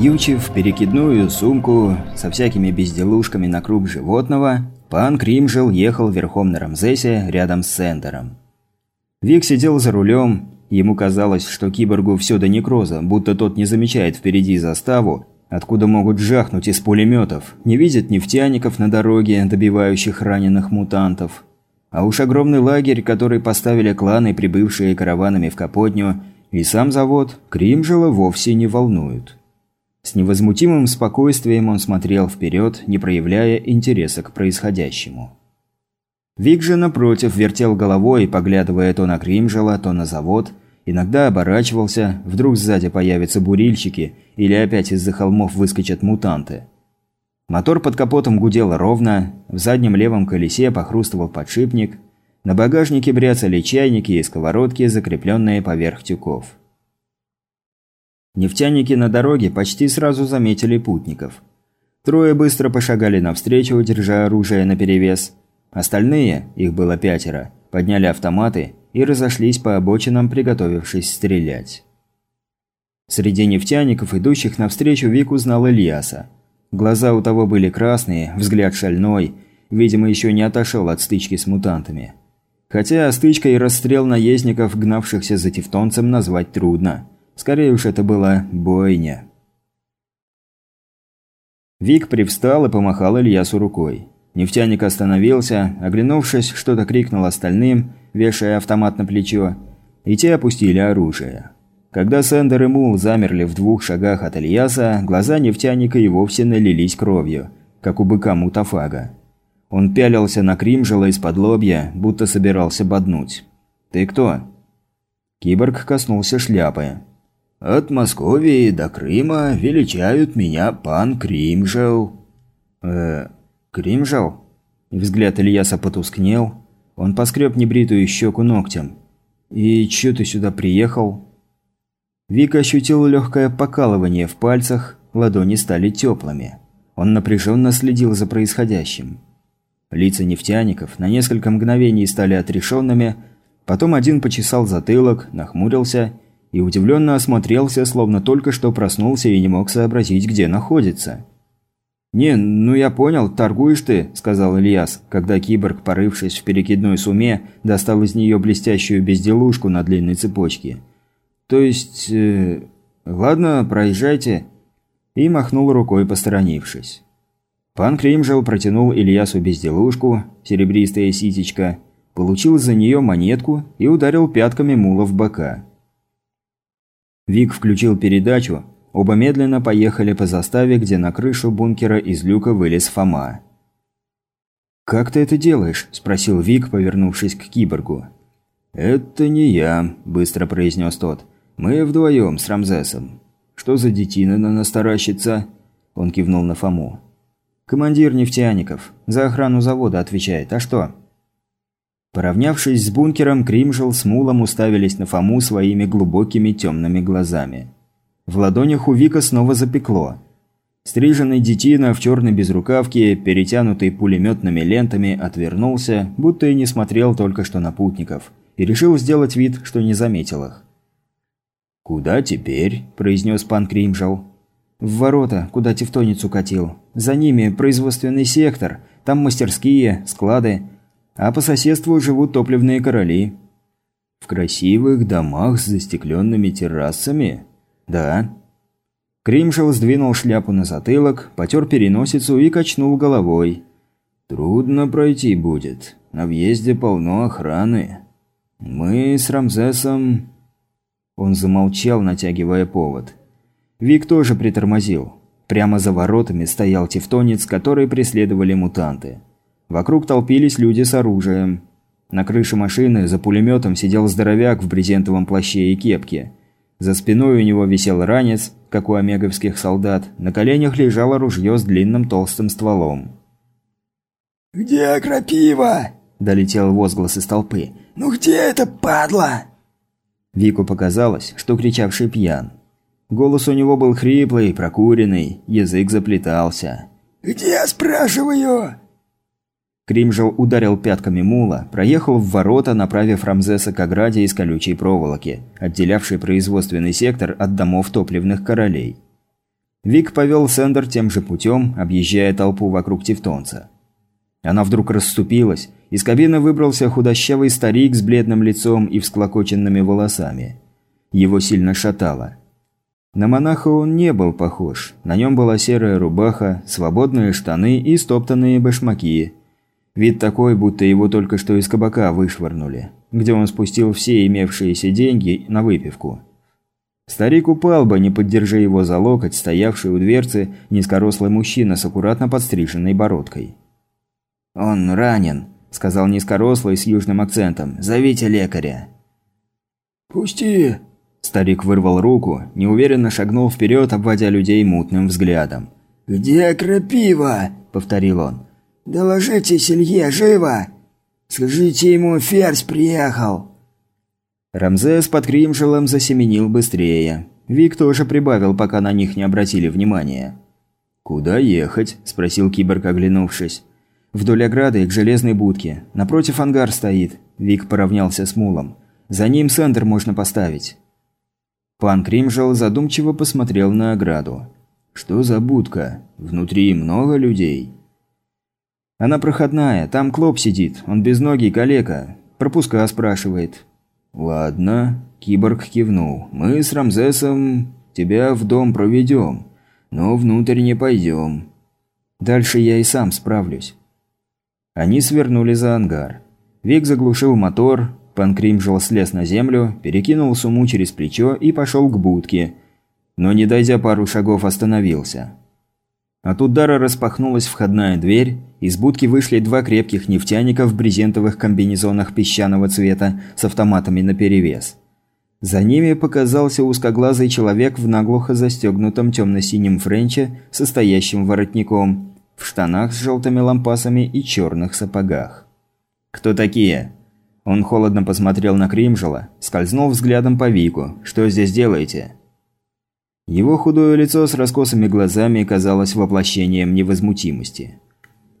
Навьючив перекидную сумку со всякими безделушками на круг животного, пан Кримжел ехал верхом на Рамзесе рядом с Сендером. Вик сидел за рулем, ему казалось, что киборгу все до некроза, будто тот не замечает впереди заставу, откуда могут жахнуть из пулеметов, не видит нефтяников на дороге, добивающих раненых мутантов. А уж огромный лагерь, который поставили кланы, прибывшие караванами в Капотню, и сам завод Кримжела вовсе не волнуют. С невозмутимым спокойствием он смотрел вперед, не проявляя интереса к происходящему. Вик же, напротив, вертел головой, поглядывая то на Кримжела, то на завод, иногда оборачивался, вдруг сзади появятся бурильщики, или опять из-за холмов выскочат мутанты. Мотор под капотом гудел ровно, в заднем левом колесе похрустывал подшипник – на багажнике бряцали чайники и сковородки, закрепленные поверх тюков. Нефтяники на дороге почти сразу заметили путников. Трое быстро пошагали навстречу, держа оружие наперевес. Остальные, их было пятеро, подняли автоматы и разошлись по обочинам, приготовившись стрелять. Среди нефтяников, идущих навстречу, Вик узнал Ильяса. Глаза у того были красные, взгляд шальной, видимо, еще не отошел от стычки с мутантами. Хотя стычка и расстрел наездников, гнавшихся за тевтонцем, назвать трудно. Скорее уж это была бойня. Вик привстал и помахал Ильясу рукой. Нефтяник остановился, оглянувшись, что-то крикнул остальным, вешая автомат на плечо, и те опустили оружие. Когда Сендер и Мул замерли в двух шагах от Ильяса, глаза нефтяника и вовсе налились кровью, как у быка Мутафага. Он пялился на Кримжела из-под лобья, будто собирался боднуть. «Ты кто?» Киборг коснулся шляпы. «От Московии до Крыма величают меня пан Кримжел». «Э, Кримжел?» Взгляд Ильяса потускнел. Он поскреб небритую щеку ногтем. «И чё ты сюда приехал?» Вик ощутил легкое покалывание в пальцах, ладони стали теплыми. Он напряженно следил за происходящим. Лица нефтяников на несколько мгновений стали отрешенными, потом один почесал затылок, нахмурился и удивленно осмотрелся, словно только что проснулся и не мог сообразить, где находится. «Не, ну я понял, торгуешь ты», – сказал Ильяс, когда киборг, порывшись в перекидной суме, достал из нее блестящую безделушку на длинной цепочке. «То есть... Э, ладно, проезжайте», и махнул рукой, посторонившись. Пан Кримжел протянул Ильясу безделушку, серебристая ситечка, получил за нее монетку и ударил пятками мула в бока. Вик включил передачу, оба медленно поехали по заставе, где на крышу бункера из люка вылез Фома. «Как ты это делаешь?» – спросил Вик, повернувшись к киборгу. «Это не я», – быстро произнес тот. «Мы вдвоем с Рамзесом. Что за детина на нас таращится?» Он кивнул на Фому. «Командир нефтяников. За охрану завода отвечает. А что?» Поравнявшись с бункером, Кримжел с Мулом уставились на Фому своими глубокими темными глазами. В ладонях у Вика снова запекло. Стриженный детина в черной безрукавке, перетянутый пулеметными лентами, отвернулся, будто и не смотрел только что на путников, и решил сделать вид, что не заметил их. «Куда теперь?» – произнес пан Кримжел. В ворота, куда тевтоницу катил. За ними производственный сектор, там мастерские, склады. А по соседству живут топливные короли. В красивых домах с застекленными террасами? Да. Кримшел сдвинул шляпу на затылок, потер переносицу и качнул головой. «Трудно пройти будет. На въезде полно охраны. Мы с Рамзесом...» Он замолчал, натягивая повод. Вик тоже притормозил. Прямо за воротами стоял тевтонец, который преследовали мутанты. Вокруг толпились люди с оружием. На крыше машины за пулеметом сидел здоровяк в брезентовом плаще и кепке. За спиной у него висел ранец, как у омеговских солдат, на коленях лежало ружье с длинным толстым стволом. «Где крапива?» – долетел возглас из толпы. «Ну где это, падла?» Вику показалось, что кричавший пьян. Голос у него был хриплый, прокуренный, язык заплетался. «Где спрашиваю?» Кримжел ударил пятками мула, проехал в ворота, направив Рамзеса к ограде из колючей проволоки, отделявшей производственный сектор от домов топливных королей. Вик повел Сендер тем же путем, объезжая толпу вокруг Тевтонца. Она вдруг расступилась, из кабины выбрался худощавый старик с бледным лицом и всклокоченными волосами. Его сильно шатало. На монаха он не был похож. На нем была серая рубаха, свободные штаны и стоптанные башмаки. Вид такой, будто его только что из кабака вышвырнули, где он спустил все имевшиеся деньги на выпивку. Старик упал бы, не поддержи его за локоть, стоявший у дверцы низкорослый мужчина с аккуратно подстриженной бородкой. «Он ранен», – сказал низкорослый с южным акцентом. «Зовите лекаря». «Пусти!» Старик вырвал руку, неуверенно шагнул вперед, обводя людей мутным взглядом. «Где крапива?» – повторил он. «Доложите Селье, живо! Скажите ему, ферзь приехал!» Рамзес под Кримшелом засеменил быстрее. Вик тоже прибавил, пока на них не обратили внимания. «Куда ехать?» – спросил киборг, оглянувшись. «Вдоль ограды к железной будке. Напротив ангар стоит». Вик поравнялся с мулом. «За ним сендер можно поставить». Пан Кримжел задумчиво посмотрел на ограду. «Что за будка? Внутри много людей?» «Она проходная, там Клоп сидит, он без ноги калека. Пропуска спрашивает. «Ладно», – киборг кивнул. «Мы с Рамзесом тебя в дом проведем, но внутрь не пойдем. Дальше я и сам справлюсь». Они свернули за ангар. Вик заглушил мотор, Пан Кримжел слез на землю, перекинул сумму через плечо и пошел к будке, но не дойдя пару шагов остановился. От удара распахнулась входная дверь, из будки вышли два крепких нефтяника в брезентовых комбинезонах песчаного цвета с автоматами наперевес. За ними показался узкоглазый человек в наглухо застегнутом темно-синем френче состоящим воротником, в штанах с желтыми лампасами и черных сапогах. «Кто такие?» Он холодно посмотрел на Кримжела, скользнул взглядом по Вику. «Что здесь делаете?» Его худое лицо с раскосыми глазами казалось воплощением невозмутимости.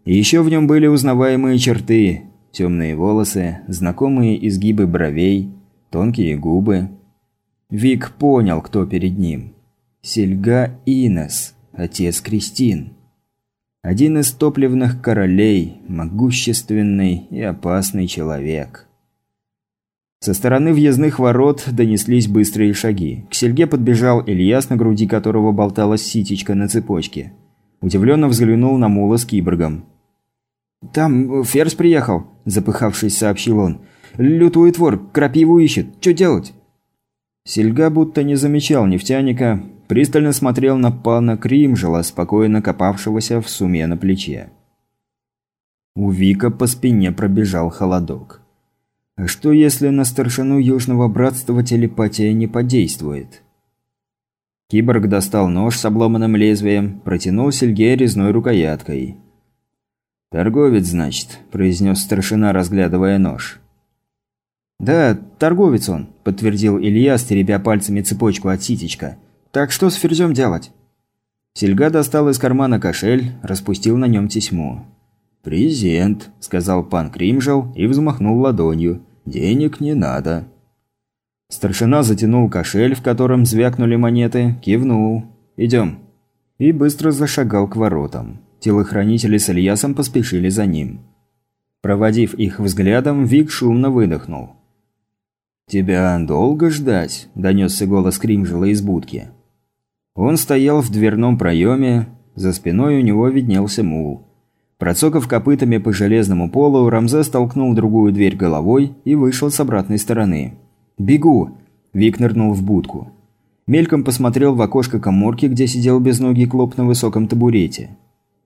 Еще в нем были узнаваемые черты, темные волосы, знакомые изгибы бровей, тонкие губы. Вик понял, кто перед ним. Сельга Инес, отец Кристин. Один из топливных королей, могущественный и опасный человек. Со стороны въездных ворот донеслись быстрые шаги. К Сельге подбежал Ильяс, на груди которого болталась ситечка на цепочке. Удивленно взглянул на мула с киборгом. «Там ферзь приехал», – запыхавшись, сообщил он. «Лютует вор, крапиву ищет. Что делать?» Сельга будто не замечал нефтяника, пристально смотрел на пана Кримжела, спокойно копавшегося в суме на плече. У Вика по спине пробежал холодок. А что если на старшину Южного Братства телепатия не подействует? Киборг достал нож с обломанным лезвием, протянул Сельге резной рукояткой. «Торговец, значит», – произнес старшина, разглядывая нож. «Да, торговец он», – подтвердил Илья, стеребя пальцами цепочку от ситечка. «Так что с ферзем делать?» Сельга достал из кармана кошель, распустил на нем тесьму. «Презент», – сказал пан Кримжел и взмахнул ладонью. Денег не надо». Старшина затянул кошель, в котором звякнули монеты, кивнул. «Идем». И быстро зашагал к воротам. Телохранители с Ильясом поспешили за ним. Проводив их взглядом, Вик шумно выдохнул. «Тебя долго ждать?» – донесся голос Кримжела из будки. Он стоял в дверном проеме, за спиной у него виднелся мул. Процокав копытами по железному полу, Рамзес толкнул другую дверь головой и вышел с обратной стороны. «Бегу!» Вик нырнул в будку. Мельком посмотрел в окошко коморки, где сидел безногий клоп на высоком табурете.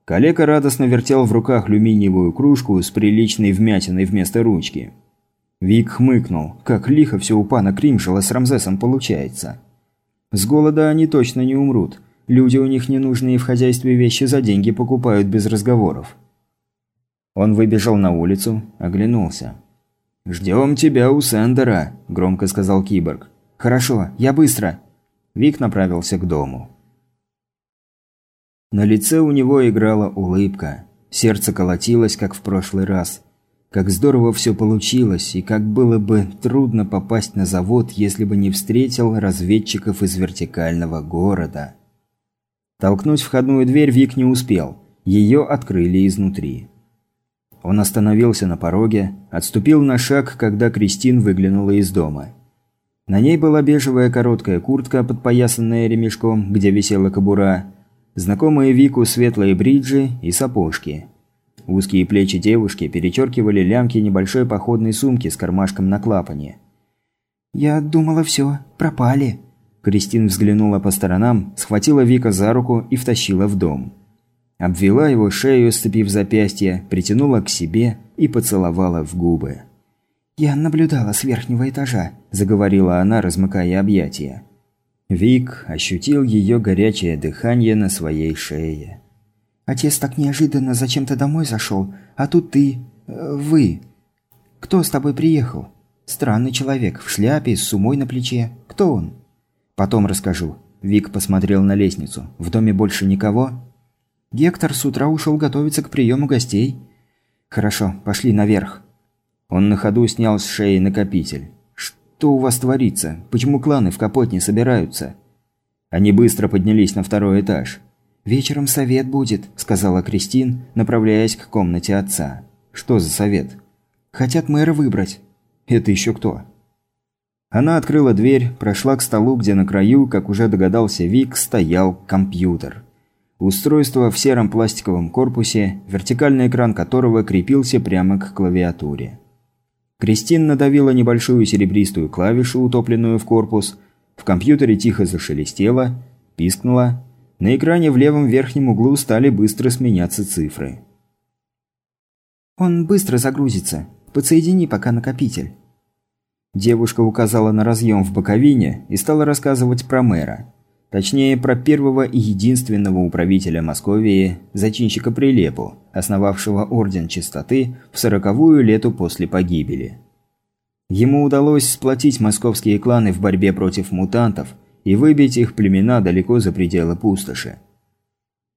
Калека радостно вертел в руках алюминиевую кружку с приличной вмятиной вместо ручки. Вик хмыкнул. Как лихо все у пана Кримшела с Рамзесом получается. С голода они точно не умрут. Люди у них ненужные в хозяйстве вещи за деньги покупают без разговоров. Он выбежал на улицу, оглянулся. «Ждем тебя у Сендера», – громко сказал киборг. «Хорошо, я быстро». Вик направился к дому. На лице у него играла улыбка. Сердце колотилось, как в прошлый раз. Как здорово все получилось, и как было бы трудно попасть на завод, если бы не встретил разведчиков из вертикального города. Толкнуть входную дверь Вик не успел. Ее открыли изнутри. Он остановился на пороге, отступил на шаг, когда Кристин выглянула из дома. На ней была бежевая короткая куртка, подпоясанная ремешком, где висела кобура, знакомые Вику светлые бриджи и сапожки. Узкие плечи девушки перечеркивали лямки небольшой походной сумки с кармашком на клапане. «Я думала, все, пропали», Кристин взглянула по сторонам, схватила Вика за руку и втащила в дом. Обвела его шею, сцепив запястье, притянула к себе и поцеловала в губы. «Я наблюдала с верхнего этажа», – заговорила она, размыкая объятия. Вик ощутил ее горячее дыхание на своей шее. «Отец так неожиданно зачем-то домой зашел, а тут ты... Э, вы. Кто с тобой приехал? Странный человек, в шляпе, с сумой на плече. Кто он?» «Потом расскажу». Вик посмотрел на лестницу. «В доме больше никого?» «Гектор с утра ушел готовиться к приему гостей». «Хорошо, пошли наверх». Он на ходу снял с шеи накопитель. «Что у вас творится? Почему кланы в Капотне собираются?» Они быстро поднялись на второй этаж. «Вечером совет будет», – сказала Кристин, направляясь к комнате отца. «Что за совет?» «Хотят мэра выбрать». «Это еще кто?» Она открыла дверь, прошла к столу, где на краю, как уже догадался Вик, стоял компьютер. Устройство в сером пластиковом корпусе, вертикальный экран которого крепился прямо к клавиатуре. Кристин надавила небольшую серебристую клавишу, утопленную в корпус. В компьютере тихо зашелестело, пискнуло. На экране в левом верхнем углу стали быстро сменяться цифры. «Он быстро загрузится. Подсоедини пока накопитель». Девушка указала на разъем в боковине и стала рассказывать про мэра. Точнее, про первого и единственного управителя Московии, зачинщика Прилепу, основавшего Орден Чистоты в сороковую лету после погибели. Ему удалось сплотить московские кланы в борьбе против мутантов и выбить их племена далеко за пределы пустоши.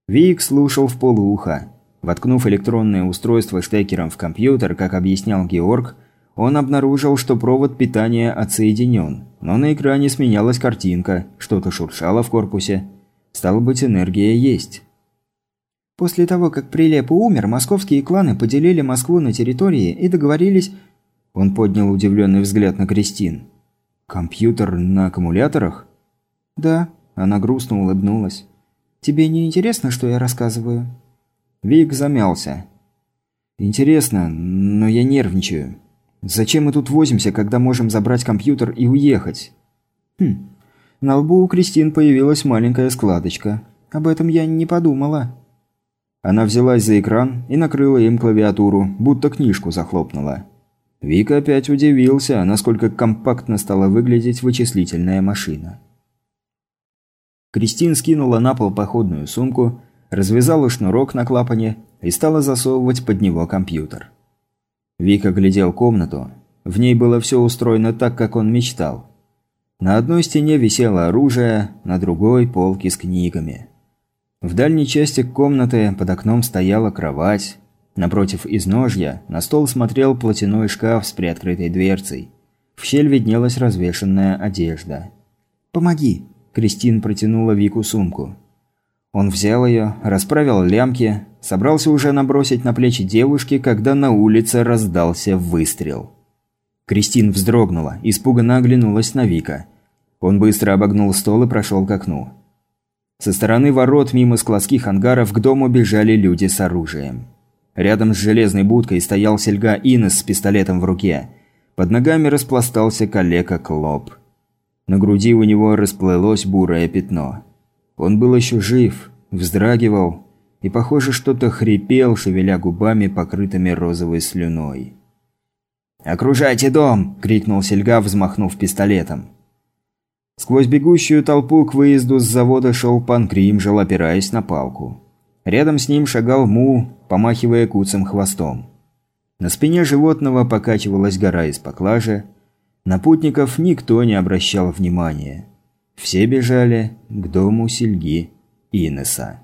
Вик слушал в полууха. Воткнув электронное устройство штекером в компьютер, как объяснял Георг, он обнаружил, что провод питания отсоединен, но на экране сменялась картинка, что-то шуршало в корпусе. Стало быть, энергия есть. После того, как Прилеп умер, московские кланы поделили Москву на территории и договорились... Он поднял удивленный взгляд на Кристин. «Компьютер на аккумуляторах?» «Да», – она грустно улыбнулась. «Тебе не интересно, что я рассказываю?» Вик замялся. «Интересно, но я нервничаю. Зачем мы тут возимся, когда можем забрать компьютер и уехать? Хм. На лбу у Кристин появилась маленькая складочка. Об этом я не подумала. Она взялась за экран и накрыла им клавиатуру, будто книжку захлопнула. Вика опять удивился, насколько компактно стала выглядеть вычислительная машина. Кристин скинула на пол походную сумку, развязала шнурок на клапане и стала засовывать под него компьютер. Вика глядел комнату. В ней было все устроено так, как он мечтал. На одной стене висело оружие, на другой – полки с книгами. В дальней части комнаты под окном стояла кровать. Напротив изножья на стол смотрел платяной шкаф с приоткрытой дверцей. В щель виднелась развешенная одежда. «Помоги!» – Кристин протянула Вику сумку. Он взял ее, расправил лямки, собрался уже набросить на плечи девушки, когда на улице раздался выстрел. Кристин вздрогнула, испуганно оглянулась на Вика. Он быстро обогнул стол и прошел к окну. Со стороны ворот мимо складских ангаров к дому бежали люди с оружием. Рядом с железной будкой стоял сельга Инес с пистолетом в руке. Под ногами распластался калека Клоп. На груди у него расплылось бурое пятно. Он был еще жив, вздрагивал и, похоже, что-то хрипел, шевеля губами, покрытыми розовой слюной. «Окружайте дом!» – крикнул Сельга, взмахнув пистолетом. Сквозь бегущую толпу к выезду с завода шел пан Кримжел, опираясь на палку. Рядом с ним шагал Му, помахивая куцым хвостом. На спине животного покачивалась гора из поклажи. На путников никто не обращал внимания. Все бежали к дому Сельги Инеса.